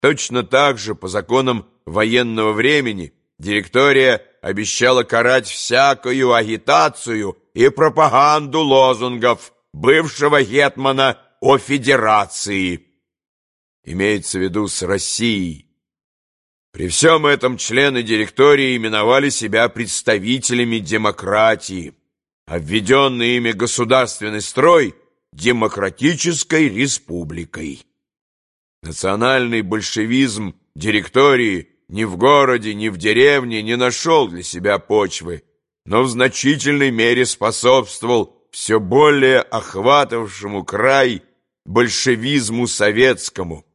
Точно так же, по законам военного времени, директория обещала карать всякую агитацию и пропаганду лозунгов бывшего гетмана о федерации. Имеется в виду с Россией. При всем этом члены директории именовали себя представителями демократии, а ими государственный строй – демократической республикой. Национальный большевизм директории ни в городе, ни в деревне не нашел для себя почвы, но в значительной мере способствовал все более охватывавшему край большевизму советскому.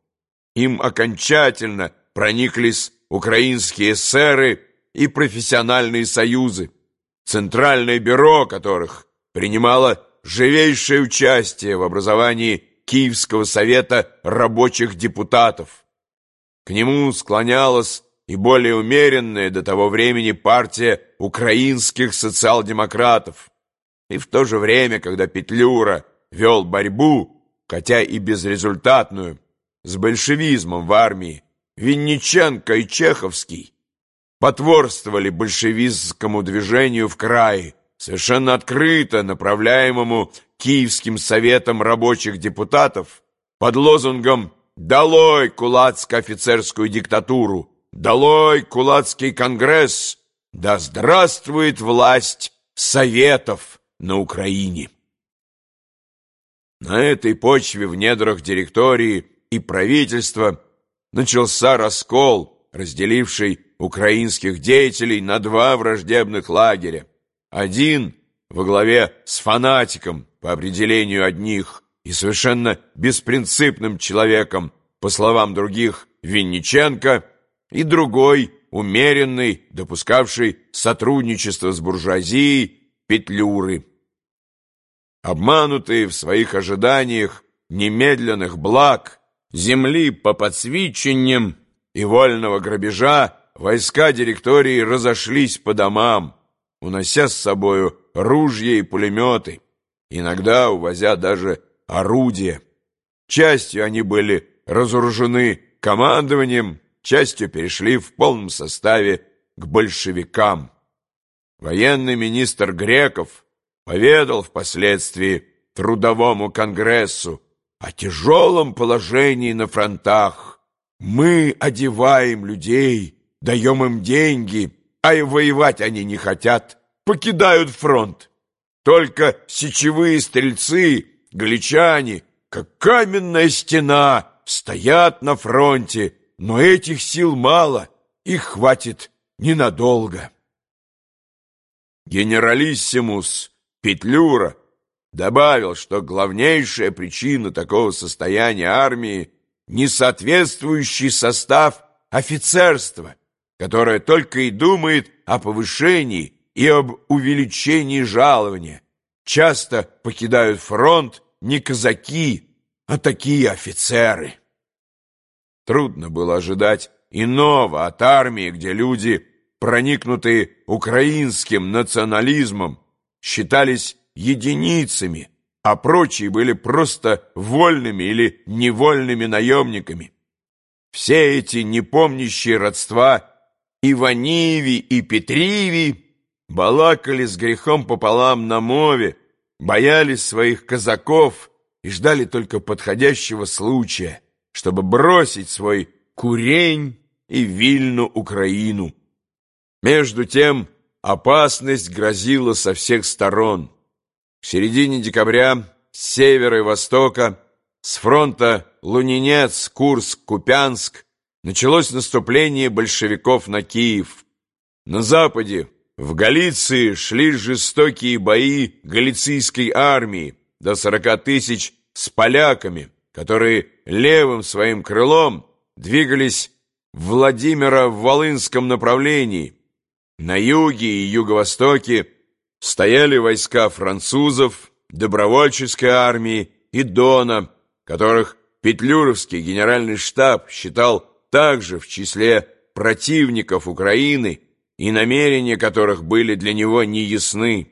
Им окончательно прониклись украинские эсеры и профессиональные союзы, центральное бюро которых принимало живейшее участие в образовании Киевского совета рабочих депутатов. К нему склонялась и более умеренная до того времени партия украинских социал-демократов. И в то же время, когда Петлюра вел борьбу, хотя и безрезультатную, с большевизмом в армии, Винниченко и Чеховский потворствовали большевистскому движению в крае, совершенно открыто направляемому Киевским советом рабочих депутатов под лозунгом «Долой кулацко-офицерскую диктатуру! Долой кулацкий конгресс! Да здравствует власть советов на Украине!» На этой почве в недрах директории и правительства начался раскол, разделивший украинских деятелей на два враждебных лагеря. Один во главе с фанатиком по определению одних и совершенно беспринципным человеком, по словам других, Винниченко, и другой, умеренный, допускавший сотрудничество с буржуазией, Петлюры. Обманутые в своих ожиданиях немедленных благ, земли по подсвечениям и вольного грабежа, войска директории разошлись по домам, унося с собою ружья и пулеметы, иногда увозя даже орудия. Частью они были разоружены командованием, частью перешли в полном составе к большевикам. Военный министр Греков поведал впоследствии Трудовому конгрессу о тяжелом положении на фронтах. Мы одеваем людей, даем им деньги, а и воевать они не хотят, покидают фронт. Только сечевые стрельцы, галичане, как каменная стена, стоят на фронте, но этих сил мало, их хватит ненадолго. Генералиссимус Петлюра добавил, что главнейшая причина такого состояния армии – несоответствующий состав офицерства, которое только и думает о повышении и об увеличении жалования. Часто покидают фронт не казаки, а такие офицеры. Трудно было ожидать иного от армии, где люди, проникнутые украинским национализмом, считались единицами, а прочие были просто вольными или невольными наемниками. Все эти непомнящие родства Иваниви и Петриви балакали с грехом пополам на мове, боялись своих казаков и ждали только подходящего случая, чтобы бросить свой курень и вильну Украину. Между тем опасность грозила со всех сторон. В середине декабря с севера и востока, с фронта Лунинец, Курск, Купянск, началось наступление большевиков на Киев. На западе в Галиции шли жестокие бои галицийской армии до сорока тысяч с поляками, которые левым своим крылом двигались в Владимира в Волынском направлении. На юге и юго-востоке стояли войска французов, добровольческой армии и Дона, которых Петлюровский генеральный штаб считал также в числе противников Украины и намерения которых были для него неясны.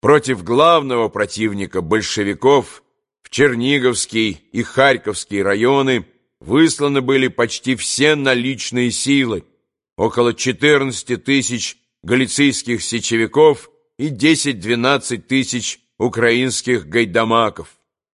Против главного противника большевиков в Черниговский и Харьковский районы высланы были почти все наличные силы, около 14 тысяч галицийских сечевиков и 10-12 тысяч украинских гайдамаков.